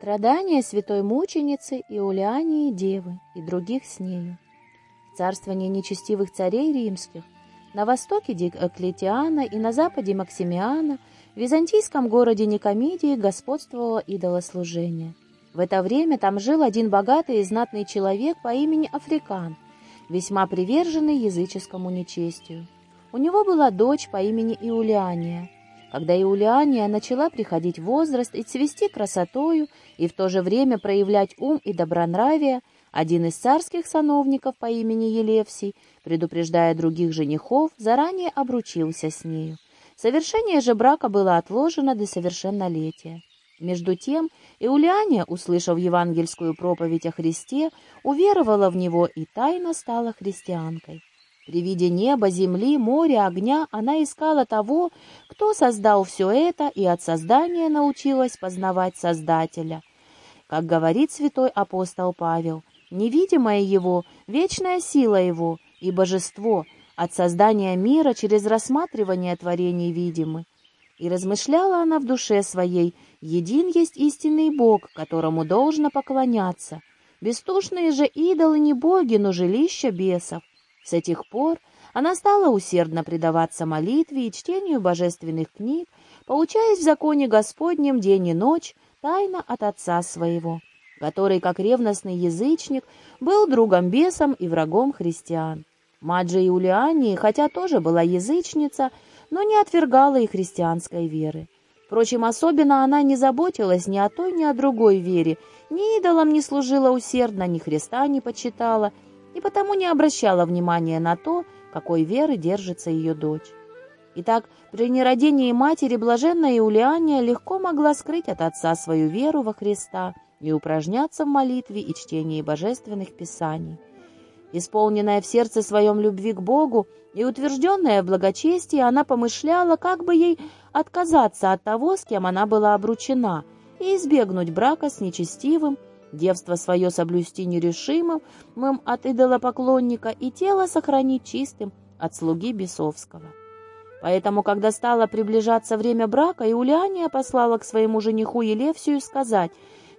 Страдания святой мученицы Иулиании Девы и других с нею. В царствовании нечестивых царей римских, на востоке Диоклетиана и на западе Максимиана, в византийском городе Никомидии господствовало идолослужение. В это время там жил один богатый и знатный человек по имени Африкан, весьма приверженный языческому нечестию. У него была дочь по имени Иулиания – когда Иулиания начала приходить в возраст и цвести красотою, и в то же время проявлять ум и добронравие, один из царских сановников по имени Елевсий, предупреждая других женихов, заранее обручился с нею. Совершение же брака было отложено до совершеннолетия. Между тем, Иулиания, услышав евангельскую проповедь о Христе, уверовала в него и тайно стала христианкой. При виде неба, земли, моря, огня она искала того, кто создал все это, и от создания научилась познавать Создателя. Как говорит святой апостол Павел, невидимое его, вечная сила его и божество от создания мира через рассматривание творений видимы. И размышляла она в душе своей, един есть истинный Бог, которому должно поклоняться. Бестушные же идолы не боги, но жилища бесов. С этих пор она стала усердно предаваться молитве и чтению божественных книг, получаясь в законе Господнем день и ночь, тайно от отца своего, который, как ревностный язычник, был другом бесом и врагом христиан. Мать же Иулиании, хотя тоже была язычница, но не отвергала и христианской веры. Впрочем, особенно она не заботилась ни о той, ни о другой вере, ни идолам не служила усердно, ни Христа не почитала, и потому не обращала внимания на то, какой веры держится ее дочь. Итак, при нерадении матери блаженная Иулиания легко могла скрыть от отца свою веру во Христа и упражняться в молитве и чтении божественных писаний. Исполненная в сердце своем любви к Богу и утвержденная в благочестии, она помышляла, как бы ей отказаться от того, с кем она была обручена, и избегнуть брака с нечестивым, девство свое соблюсти нерешимым от идолопоклонника и тело сохранить чистым от слуги бесовского. Поэтому, когда стало приближаться время брака, Иулиания послала к своему жениху Елевсию сказать,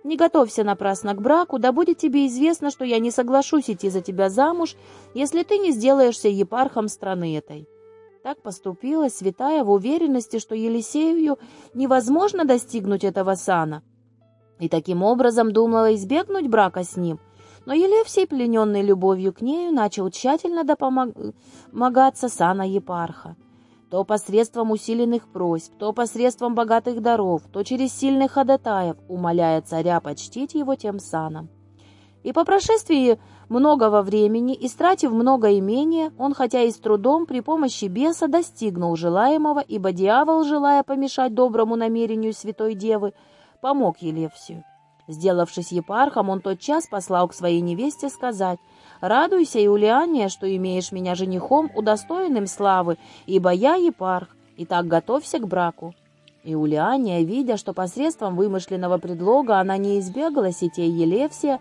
«Не готовься напрасно к браку, да будет тебе известно, что я не соглашусь идти за тебя замуж, если ты не сделаешься епархом страны этой». Так поступила святая в уверенности, что Елисею невозможно достигнуть этого сана, и таким образом думала избегнуть брака с ним. Но Елевсей, плененный любовью к нею, начал тщательно допомагаться сана епарха. То посредством усиленных просьб, то посредством богатых даров, то через сильных ходатаев, умоляя царя почтить его тем саном. И по прошествии многого времени, истратив много имения, он, хотя и с трудом, при помощи беса достигнул желаемого, ибо дьявол, желая помешать доброму намерению святой девы, помог Елевсию. Сделавшись епархом, он тотчас послал к своей невесте сказать, «Радуйся, Иулиания, что имеешь меня женихом, удостоенным славы, ибо я епарх, и так готовься к браку». Иулиания, видя, что посредством вымышленного предлога она не избегала сетей Елевсия,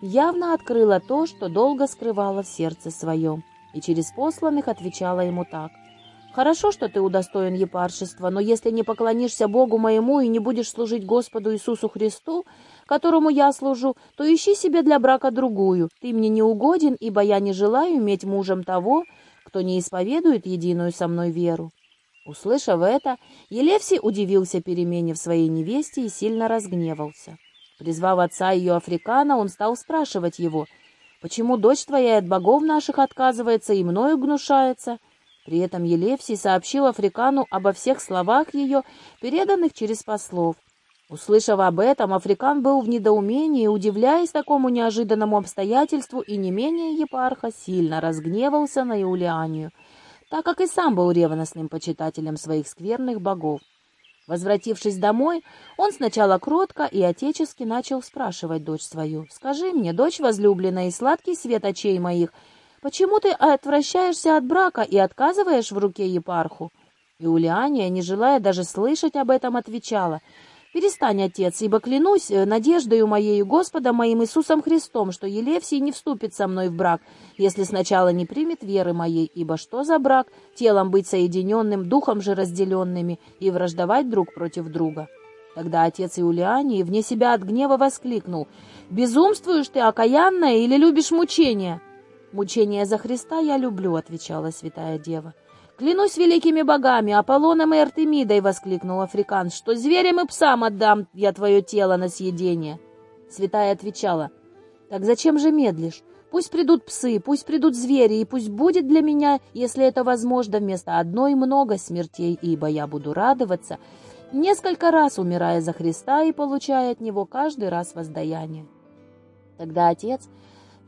явно открыла то, что долго скрывала в сердце своем, и через посланных отвечала ему так. Хорошо, что ты удостоен епаршества, но если не поклонишься Богу моему и не будешь служить Господу Иисусу Христу, которому я служу, то ищи себе для брака другую. Ты мне не угоден, ибо я не желаю иметь мужем того, кто не исповедует единую со мной веру». Услышав это, Елевсий удивился перемене в своей невесте и сильно разгневался. Призвав отца ее Африкана, он стал спрашивать его, «Почему дочь твоя от богов наших отказывается и мною гнушается?» При этом Елевсий сообщил Африкану обо всех словах ее, переданных через послов. Услышав об этом, Африкан был в недоумении, удивляясь такому неожиданному обстоятельству, и не менее епарха сильно разгневался на Иулианию, так как и сам был ревностным почитателем своих скверных богов. Возвратившись домой, он сначала кротко и отечески начал спрашивать дочь свою. «Скажи мне, дочь возлюбленная и сладкий свет очей моих, Почему ты отвращаешься от брака и отказываешь в руке епарху?» Иулиания, не желая даже слышать об этом, отвечала, «Перестань, отец, ибо клянусь э, надеждою моей и Господом моим Иисусом Христом, что Елевсий не вступит со мной в брак, если сначала не примет веры моей, ибо что за брак, телом быть соединенным, духом же разделенными и враждовать друг против друга?» Тогда отец Иулиании вне себя от гнева воскликнул. «Безумствуешь ты, окаянная, или любишь мучения?» «Мучения за Христа я люблю», — отвечала святая дева. «Клянусь великими богами, Аполлоном и Артемидой!» — воскликнул Африкан, «что зверям и псам отдам я твое тело на съедение!» Святая отвечала, «Так зачем же медлишь? Пусть придут псы, пусть придут звери, и пусть будет для меня, если это возможно, вместо одной много смертей, ибо я буду радоваться, несколько раз умирая за Христа и получая от Него каждый раз воздаяние». Тогда отец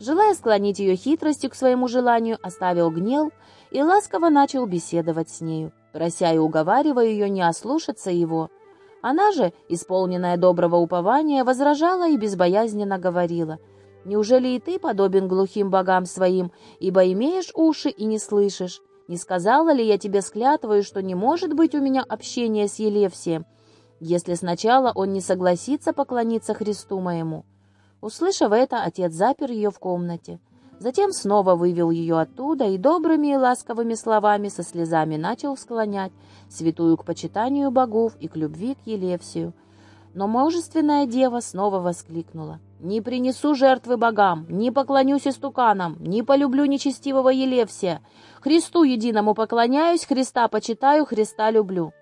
Желая склонить ее хитростью к своему желанию, оставил гнев и ласково начал беседовать с нею, прося и уговаривая ее не ослушаться его. Она же, исполненная доброго упования, возражала и безбоязненно говорила, «Неужели и ты подобен глухим богам своим, ибо имеешь уши и не слышишь? Не сказала ли я тебе склятвою, что не может быть у меня общения с Елевсием, если сначала он не согласится поклониться Христу моему?» Услышав это, отец запер ее в комнате. Затем снова вывел ее оттуда и добрыми и ласковыми словами со слезами начал склонять святую к почитанию богов и к любви к Елевсию. Но мужественная дева снова воскликнула. «Не принесу жертвы богам, не поклонюсь истуканам, не полюблю нечестивого Елевсия. Христу единому поклоняюсь, Христа почитаю, Христа люблю».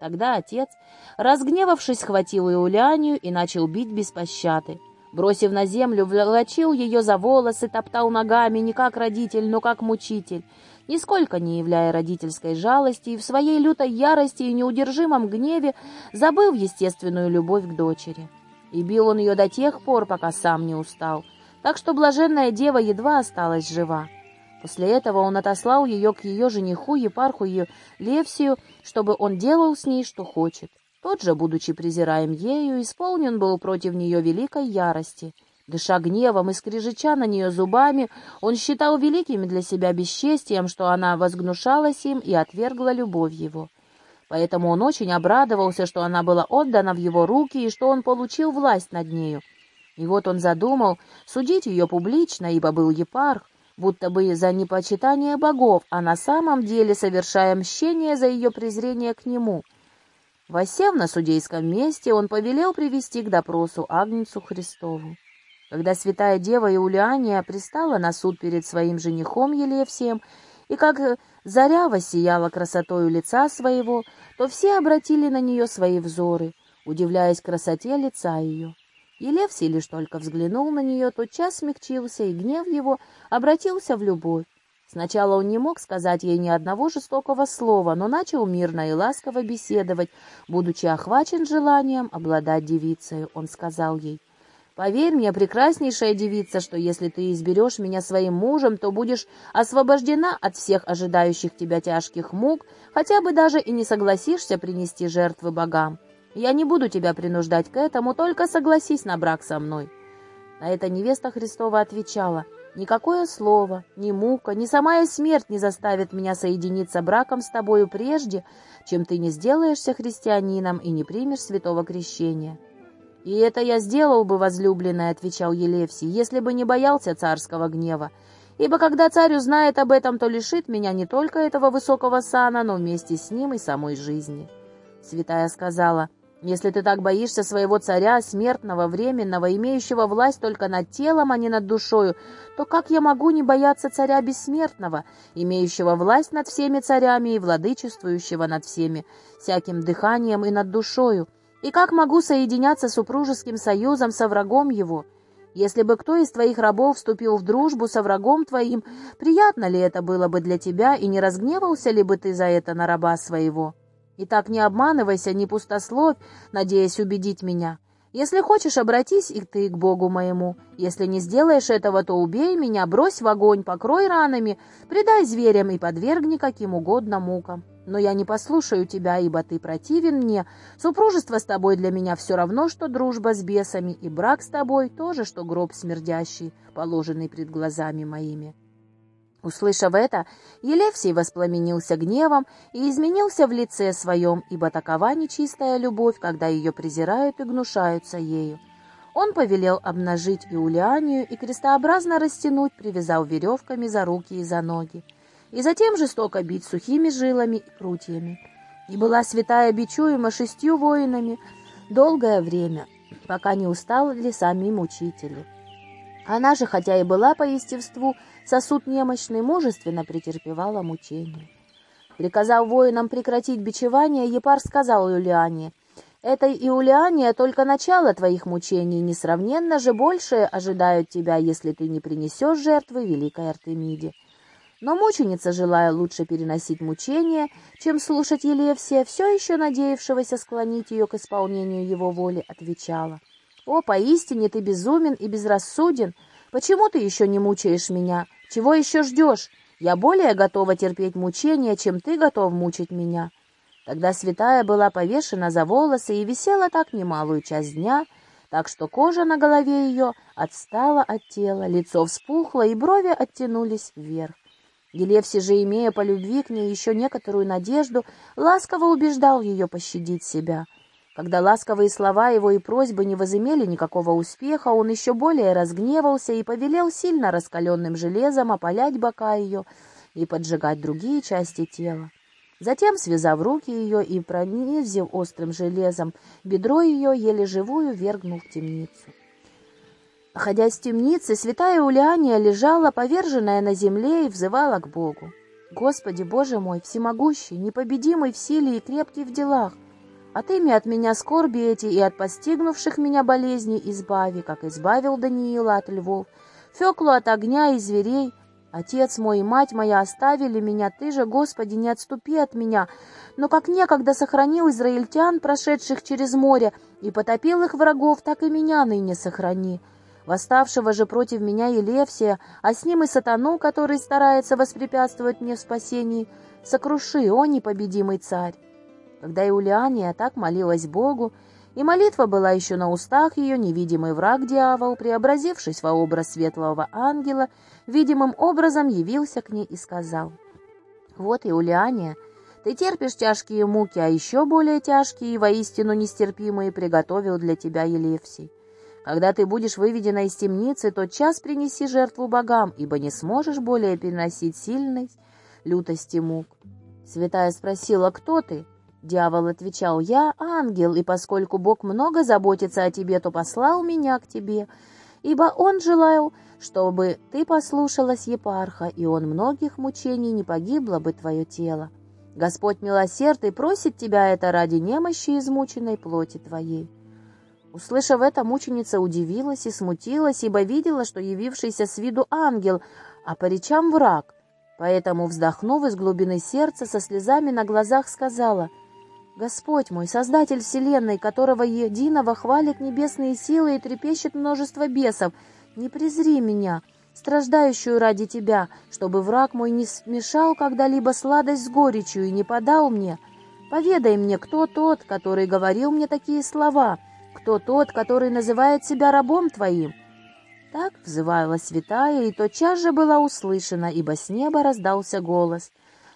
Тогда отец, разгневавшись, схватил Иулянию и начал бить без пощады. Бросив на землю, волочил ее за волосы, топтал ногами не как родитель, но как мучитель, нисколько не являя родительской жалости и в своей лютой ярости и неудержимом гневе забыл естественную любовь к дочери. И бил он ее до тех пор, пока сам не устал, так что блаженная дева едва осталась жива. После этого он отослал ее к ее жениху, епарху Левсию, чтобы он делал с ней, что хочет. Тот же, будучи презираем ею, исполнен был против нее великой ярости. Дыша гневом и скрежеча на нее зубами, он считал великим для себя бесчестием, что она возгнушалась им и отвергла любовь его. Поэтому он очень обрадовался, что она была отдана в его руки и что он получил власть над нею. И вот он задумал судить ее публично, ибо был епарх, будто бы за непочитание богов, а на самом деле совершая мщение за ее презрение к нему — Восев на судейском месте, он повелел привести к допросу Агнцу Христову. Когда святая дева Иулиания пристала на суд перед своим женихом Елевсием, и как заря воссияла красотою лица своего, то все обратили на нее свои взоры, удивляясь красоте лица ее. Елевсий лишь только взглянул на нее, тотчас смягчился, и гнев его обратился в любовь. Сначала он не мог сказать ей ни одного жестокого слова, но начал мирно и ласково беседовать, будучи охвачен желанием обладать девицей. Он сказал ей, «Поверь мне, прекраснейшая девица, что если ты изберешь меня своим мужем, то будешь освобождена от всех ожидающих тебя тяжких мук, хотя бы даже и не согласишься принести жертвы богам. Я не буду тебя принуждать к этому, только согласись на брак со мной». На это невеста Христова отвечала — Никакое слово, ни мука, ни самая смерть не заставит меня соединиться браком с тобою прежде, чем ты не сделаешься христианином и не примешь святого крещения. «И это я сделал бы, возлюбленный», — отвечал Елевсий, «если бы не боялся царского гнева. Ибо когда царь узнает об этом, то лишит меня не только этого высокого сана, но вместе с ним и самой жизни». Святая сказала, — если ты так боишься своего царя, смертного, временного, имеющего власть только над телом, а не над душою, то как я могу не бояться царя бессмертного, имеющего власть над всеми царями и владычествующего над всеми, всяким дыханием и над душою? И как могу соединяться супружеским союзом со врагом его? Если бы кто из твоих рабов вступил в дружбу со врагом твоим, приятно ли это было бы для тебя, и не разгневался ли бы ты за это на раба своего?» И так не обманывайся, не пустословь, надеясь убедить меня. Если хочешь, обратись и ты к Богу моему. Если не сделаешь этого, то убей меня, брось в огонь, покрой ранами, предай зверям и подвергни каким угодно мукам. Но я не послушаю тебя, ибо ты противен мне. Супружество с тобой для меня все равно, что дружба с бесами, и брак с тобой тоже, что гроб смердящий, положенный пред глазами моими». Услышав это, Елевсий воспламенился гневом и изменился в лице своем, ибо такова нечистая любовь, когда ее презирают и гнушаются ею. Он повелел обнажить Иулианию и крестообразно растянуть, привязав веревками за руки и за ноги, и затем жестоко бить сухими жилами и прутьями. И была святая бичуема шестью воинами, долгое время, пока не устали сами мучители. Она же, хотя и была по естеству сосуд немощный, мужественно претерпевала мучения. Приказав воинам прекратить бичевание, Епар сказал Юлиане, «Это, Иулиания, только начало твоих мучений, несравненно же больше ожидают тебя, если ты не принесешь жертвы великой Артемиде». Но мученица, желая лучше переносить мучения, чем слушать Елевсия, все еще надеявшегося склонить ее к исполнению его воли, отвечала. «О, поистине ты безумен и безрассуден! Почему ты еще не мучаешь меня? Чего еще ждешь? Я более готова терпеть мучения, чем ты готов мучить меня». Тогда святая была повешена за волосы и висела так немалую часть дня, так что кожа на голове ее отстала от тела, лицо вспухло и брови оттянулись вверх. Елевси же, имея по любви к ней еще некоторую надежду, ласково убеждал ее пощадить себя. Когда ласковые слова его и просьбы не возымели никакого успеха, он еще более разгневался и повелел сильно раскаленным железом опалять бока ее и поджигать другие части тела. Затем, связав руки ее и пронизив острым железом, бедро ее еле живую вергнул в темницу. Находясь из темницы, святая Улиания лежала, поверженная на земле, и взывала к Богу. «Господи, Боже мой, всемогущий, непобедимый в силе и крепкий в делах, отыми от меня скорби эти и от постигнувших меня болезней избави, как избавил Даниила от львов, Феклу от огня и зверей. Отец мой и мать моя оставили меня, Ты же, Господи, не отступи от меня, но как некогда сохранил израильтян, прошедших через море, и потопил их врагов, так и меня ныне сохрани». Восставшего же против меня Елевсия, а с ним и сатану, который старается воспрепятствовать мне в спасении, сокруши, о непобедимый царь. Когда Иулиания так молилась Богу, и молитва была еще на устах ее, невидимый враг дьявол, преобразившись во образ светлого ангела, видимым образом явился к ней и сказал, «Вот, Иулиания, ты терпишь тяжкие муки, а еще более тяжкие и воистину нестерпимые приготовил для тебя Елевсий. Когда ты будешь выведена из темницы, тот час принеси жертву богам, ибо не сможешь более переносить сильной лютости мук. Святая спросила, кто ты? Дьявол отвечал, я ангел, и поскольку Бог много заботится о тебе, то послал меня к тебе, ибо Он желал, чтобы ты послушалась епарха, и он многих мучений не погибло бы твое тело. Господь милосердный просит тебя это ради немощи измученной плоти твоей. Услышав это, мученица удивилась и смутилась, ибо видела, что явившийся с виду ангел, а по речам враг. Поэтому, вздохнув из глубины сердца, со слезами на глазах сказала, «Господь мой, Создатель Вселенной, которого единого хвалят небесные силы и трепещет множество бесов, не презри меня, страждающую ради Тебя, чтобы враг мой не смешал когда-либо сладость с горечью и не подал мне. Поведай мне, кто тот, который говорил мне такие слова» кто тот, который называет себя рабом твоим?» Так взывала святая, и тотчас же была услышана, ибо с неба раздался голос.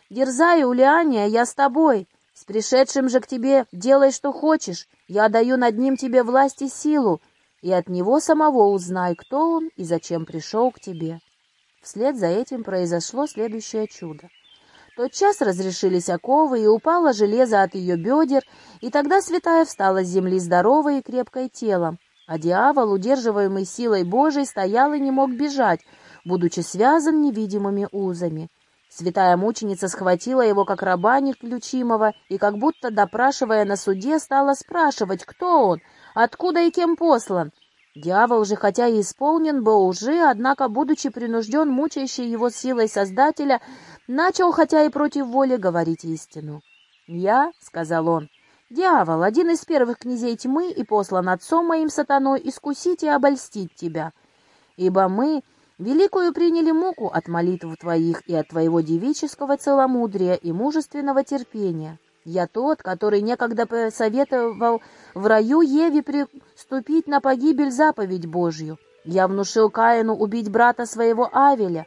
«Дерзай, Улиания, я с тобой. С пришедшим же к тебе делай, что хочешь. Я даю над ним тебе власть и силу, и от него самого узнай, кто он и зачем пришел к тебе». Вслед за этим произошло следующее чудо. Тотчас разрешились оковы, и упало железо от ее бедер, и тогда святая встала с земли здоровой и крепкой телом, а дьявол, удерживаемый силой Божией, стоял и не мог бежать, будучи связан невидимыми узами. Святая мученица схватила его, как раба неключимого, и, как будто допрашивая на суде, стала спрашивать, кто он, откуда и кем послан. Дьявол же, хотя и исполнен был лжи, однако, будучи принужден мучающей его силой Создателя, начал, хотя и против воли, говорить истину. «Я», — сказал он, — «дьявол, один из первых князей тьмы и послан отцом моим сатаной искусить и обольстить тебя. Ибо мы великую приняли муку от молитв твоих и от твоего девического целомудрия и мужественного терпения. Я тот, который некогда посоветовал в раю Еве приступить на погибель заповедь Божью. Я внушил Каину убить брата своего Авеля.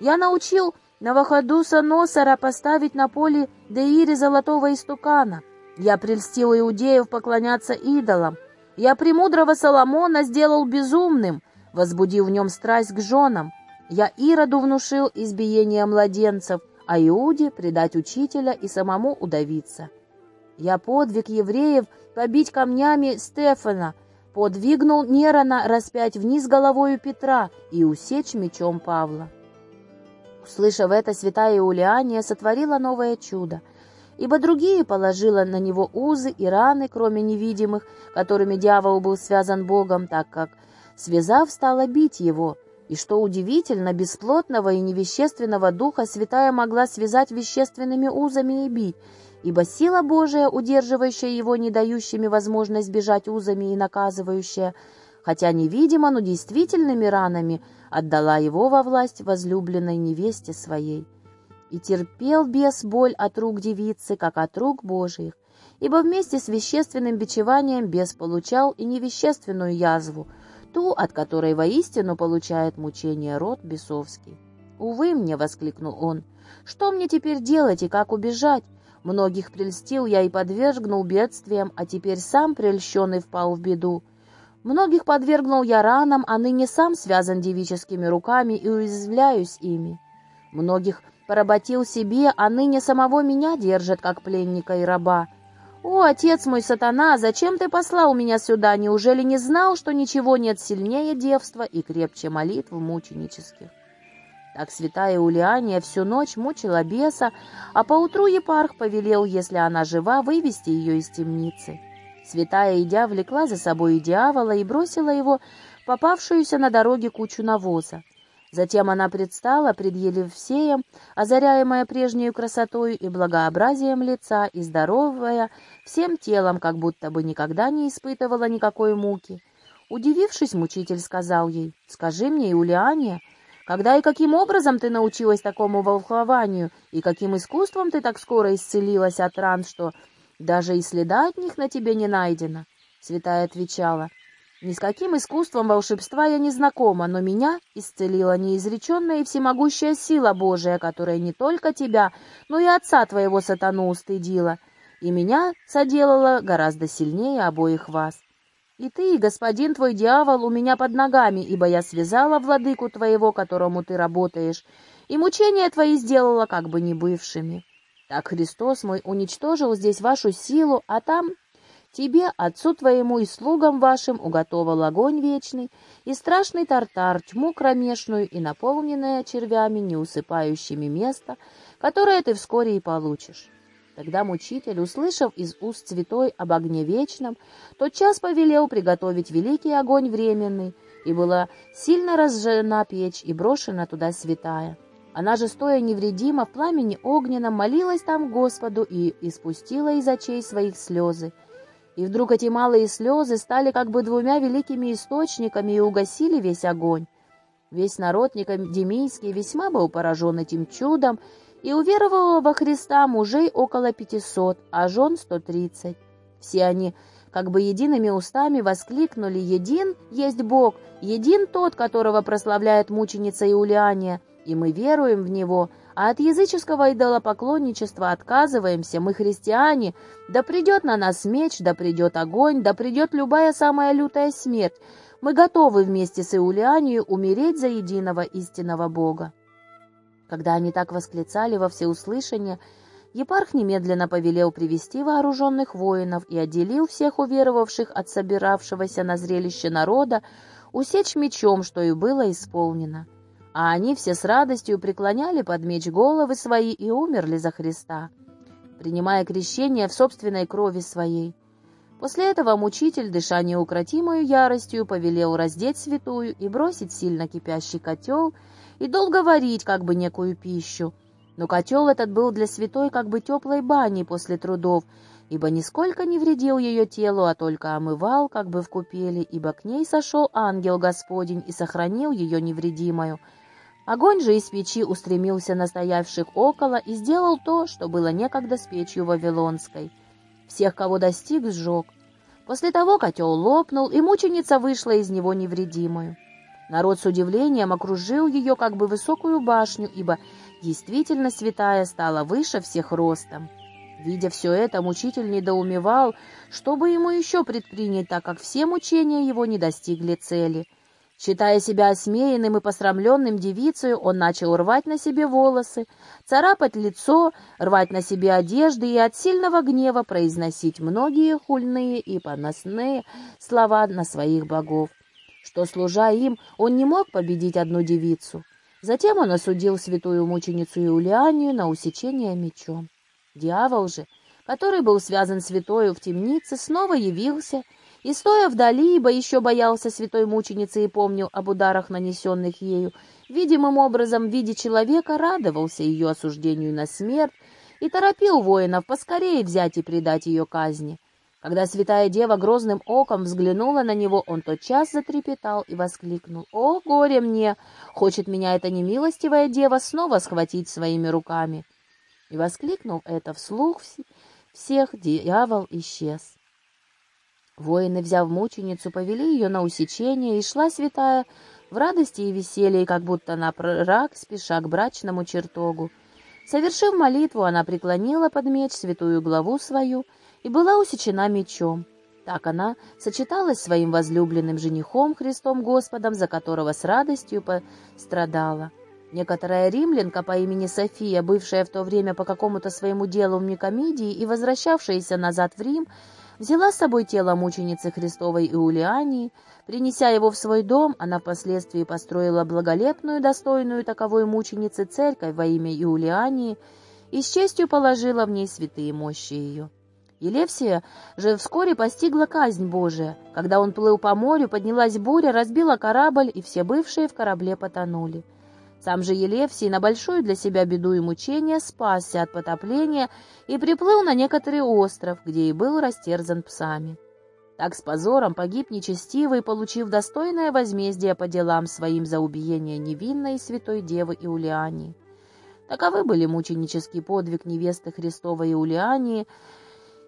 Я научил Наваходуса Носора поставить на поле Деире золотого истукана. Я прельстил иудеев поклоняться идолам. Я премудрого Соломона сделал безумным, возбудив в нем страсть к женам. Я Ироду внушил избиение младенцев, а Иуде предать учителя и самому удавиться. Я подвиг евреев побить камнями Стефана, подвигнул Нерона распять вниз головою Петра и усечь мечом Павла. Услышав это, святая Иулиания сотворила новое чудо, ибо другие положила на него узы и раны, кроме невидимых, которыми дьявол был связан Богом, так как, связав, стала бить его. И что удивительно, бесплотного и невещественного духа святая могла связать вещественными узами и бить, ибо сила Божия, удерживающая его, не дающими возможность бежать узами и наказывающая, хотя невидимо, но действительными ранами, отдала его во власть возлюбленной невесте своей. И терпел бес боль от рук девицы, как от рук Божиих, ибо вместе с вещественным бичеванием бес получал и невещественную язву, ту, от которой воистину получает мучение род бесовский. «Увы мне!» — воскликнул он. «Что мне теперь делать и как убежать? Многих прельстил я и подвергнул бедствиям, а теперь сам прельщенный впал в беду. Многих подвергнул я ранам, а ныне сам связан девическими руками и уязвляюсь ими. Многих поработил себе, а ныне самого меня держат, как пленника и раба. «О, отец мой сатана, зачем ты послал меня сюда? Неужели не знал, что ничего нет сильнее девства и крепче молитв мученических?» Так святая Улиания всю ночь мучила беса, а поутру епарх повелел, если она жива, вывести ее из темницы. Святая, идя, влекла за собой дьявола и бросила его попавшуюся на дороге кучу навоза. Затем она предстала пред Елевсеем, озаряемая прежней красотой и благообразием лица и здоровая всем телом, как будто бы никогда не испытывала никакой муки. Удивившись, мучитель сказал ей, «Скажи мне, Иулиане, когда и каким образом ты научилась такому волхвованию, и каким искусством ты так скоро исцелилась от ран, что даже и следа от них на тебе не найдено?» Святая отвечала, «Ни с каким искусством волшебства я не знакома, но меня исцелила неизреченная и всемогущая сила Божия, которая не только тебя, но и отца твоего сатану устыдила, и меня соделала гораздо сильнее обоих вас. И ты, господин твой дьявол, у меня под ногами, ибо я связала владыку твоего, которому ты работаешь, и мучения твои сделала как бы не бывшими. Так Христос мой уничтожил здесь вашу силу, а там Тебе, отцу твоему и слугам вашим уготовал огонь вечный и страшный тартар, тьму кромешную и наполненное червями, не усыпающими место, которое ты вскоре и получишь». Тогда мучитель, услышав из уст святой об огне вечном, тотчас повелел приготовить великий огонь временный, и была сильно разжена печь и брошена туда святая. Она же, стоя невредима в пламени огненном, молилась там Господу и испустила из очей своих слезы, и вдруг эти малые слезы стали как бы двумя великими источниками и угасили весь огонь. Весь народ Никодемийский весьма был поражен этим чудом и уверовал во Христа мужей около пятисот, а жен сто тридцать. Все они как бы едиными устами воскликнули «Един есть Бог, един тот, которого прославляет мученица Иулиания, и мы веруем в Него, а от языческого идолопоклонничества отказываемся, мы христиане, да придет на нас меч, да придет огонь, да придет любая самая лютая смерть. Мы готовы вместе с Иулианией умереть за единого истинного Бога. Когда они так восклицали во всеуслышание, епарх немедленно повелел привести вооруженных воинов и отделил всех уверовавших от собиравшегося на зрелище народа, усечь мечом, что и было исполнено а они все с радостью преклоняли под меч головы свои и умерли за Христа, принимая крещение в собственной крови своей. После этого мучитель, дыша неукротимою яростью, повелел раздеть святую и бросить сильно кипящий котел и долго варить как бы некую пищу. Но котел этот был для святой как бы теплой бани после трудов, ибо нисколько не вредил ее телу, а только омывал, как бы в купели, ибо к ней сошел ангел Господень и сохранил ее невредимою, Огонь же из печи устремился на стоявших около и сделал то, что было некогда с печью Вавилонской. Всех, кого достиг, сжег. После того котел лопнул, и мученица вышла из него невредимую. Народ с удивлением окружил ее как бы высокую башню, ибо действительно святая стала выше всех ростом. Видя все это, мучитель недоумевал, что бы ему еще предпринять, так как все мучения его не достигли цели — Считая себя осмеянным и посрамленным девицею, он начал рвать на себе волосы, царапать лицо, рвать на себе одежды и от сильного гнева произносить многие хульные и поносные слова на своих богов, что, служа им, он не мог победить одну девицу. Затем он осудил святую мученицу Иулианию на усечение мечом. Дьявол же, который был связан святою в темнице, снова явился и, стоя вдали, ибо еще боялся святой мученицы и помнил об ударах, нанесенных ею, видимым образом в виде человека радовался ее осуждению на смерть и торопил воинов поскорее взять и предать ее казни. Когда святая дева грозным оком взглянула на него, он тотчас затрепетал и воскликнул. «О, горе мне! Хочет меня эта немилостивая дева снова схватить своими руками!» И воскликнув это вслух всех, дьявол исчез. Воины, взяв мученицу, повели ее на усечение, и шла святая в радости и веселье, как будто на прорак, спеша к брачному чертогу. Совершив молитву, она преклонила под меч святую главу свою и была усечена мечом. Так она сочеталась своим возлюбленным женихом Христом Господом, за которого с радостью пострадала. Некоторая римлянка по имени София, бывшая в то время по какому-то своему делу в Никомидии и возвращавшаяся назад в Рим, взяла с собой тело мученицы Христовой Иулиании. Принеся его в свой дом, она впоследствии построила благолепную, достойную таковой мученицы церковь во имя Иулиании и с честью положила в ней святые мощи ее. Елевсия же вскоре постигла казнь Божия. Когда он плыл по морю, поднялась буря, разбила корабль, и все бывшие в корабле потонули. Сам же Елевсий на большую для себя беду и мучение спасся от потопления и приплыл на некоторый остров, где и был растерзан псами. Так с позором погиб нечестивый, получив достойное возмездие по делам своим за убиение невинной святой девы Иулиании. Таковы были мученический подвиг невесты Христовой Иулиании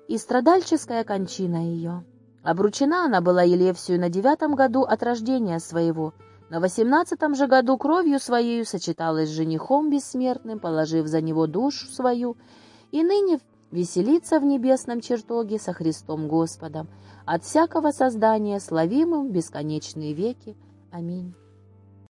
и страдальческая кончина ее. Обручена она была Елевсию на девятом году от рождения своего — на восемнадцатом же году кровью своею сочеталась с женихом бессмертным, положив за него душу свою, и ныне веселится в небесном чертоге со Христом Господом, от всякого создания, славимым бесконечные веки. Аминь.